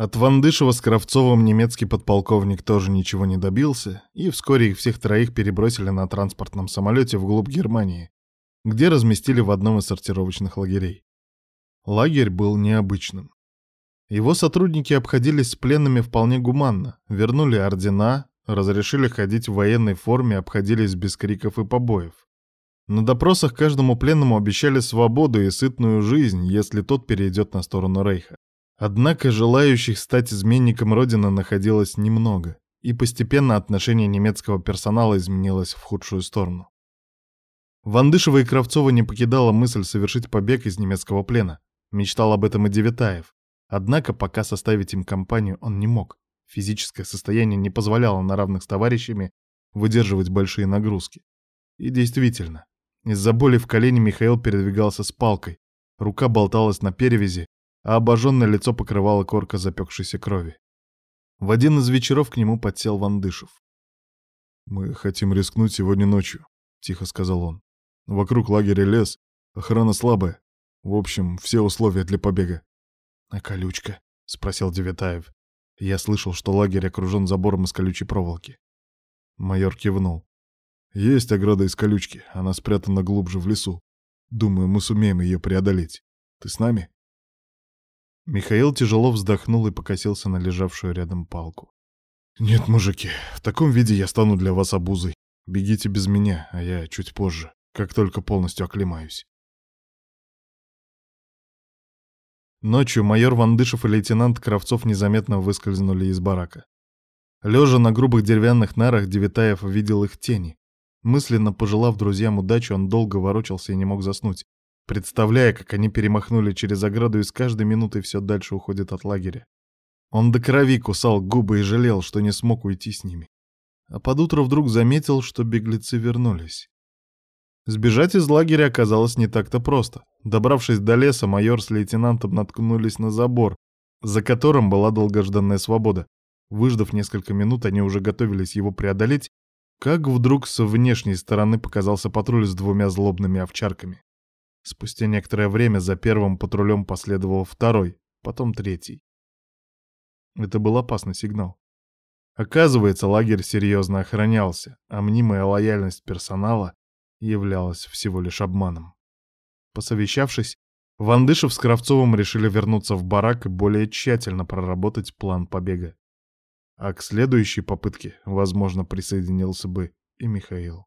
От Вандышева с Кравцовым немецкий подполковник тоже ничего не добился, и вскоре их всех троих перебросили на транспортном самолете вглубь Германии, где разместили в одном из сортировочных лагерей. Лагерь был необычным. Его сотрудники обходились с пленными вполне гуманно, вернули ордена, разрешили ходить в военной форме, обходились без криков и побоев. На допросах каждому пленному обещали свободу и сытную жизнь, если тот перейдет на сторону Рейха. Однако желающих стать изменником Родины находилось немного, и постепенно отношение немецкого персонала изменилось в худшую сторону. Вандышева и Кравцова не покидала мысль совершить побег из немецкого плена. Мечтал об этом и Девятаев. Однако пока составить им компанию он не мог. Физическое состояние не позволяло на равных с товарищами выдерживать большие нагрузки. И действительно, из-за боли в колене Михаил передвигался с палкой, рука болталась на перевязи, а обожженное лицо покрывало корка запекшейся крови. В один из вечеров к нему подсел Вандышев. «Мы хотим рискнуть сегодня ночью», — тихо сказал он. «Вокруг лагеря лес, охрана слабая. В общем, все условия для побега». «А колючка?» — спросил Девятаев. Я слышал, что лагерь окружен забором из колючей проволоки. Майор кивнул. Есть ограда из колючки, она спрятана глубже в лесу. Думаю, мы сумеем ее преодолеть. Ты с нами? Михаил тяжело вздохнул и покосился на лежавшую рядом палку. «Нет, мужики, в таком виде я стану для вас обузой. Бегите без меня, а я чуть позже, как только полностью оклемаюсь». Ночью майор Вандышев и лейтенант Кравцов незаметно выскользнули из барака. Лежа на грубых деревянных нарах, Девитаев видел их тени. Мысленно пожелав друзьям удачи, он долго ворочался и не мог заснуть, представляя, как они перемахнули через ограду и с каждой минутой все дальше уходят от лагеря. Он до крови кусал губы и жалел, что не смог уйти с ними. А под утро вдруг заметил, что беглецы вернулись. Сбежать из лагеря оказалось не так-то просто. Добравшись до леса, майор с лейтенантом наткнулись на забор, за которым была долгожданная свобода. Выждав несколько минут, они уже готовились его преодолеть, как вдруг с внешней стороны показался патруль с двумя злобными овчарками. Спустя некоторое время за первым патрулем последовал второй, потом третий. Это был опасный сигнал. Оказывается, лагерь серьезно охранялся, а мнимая лояльность персонала являлось всего лишь обманом. Посовещавшись, Вандышев с Кравцовым решили вернуться в барак и более тщательно проработать план побега. А к следующей попытке, возможно, присоединился бы и Михаил.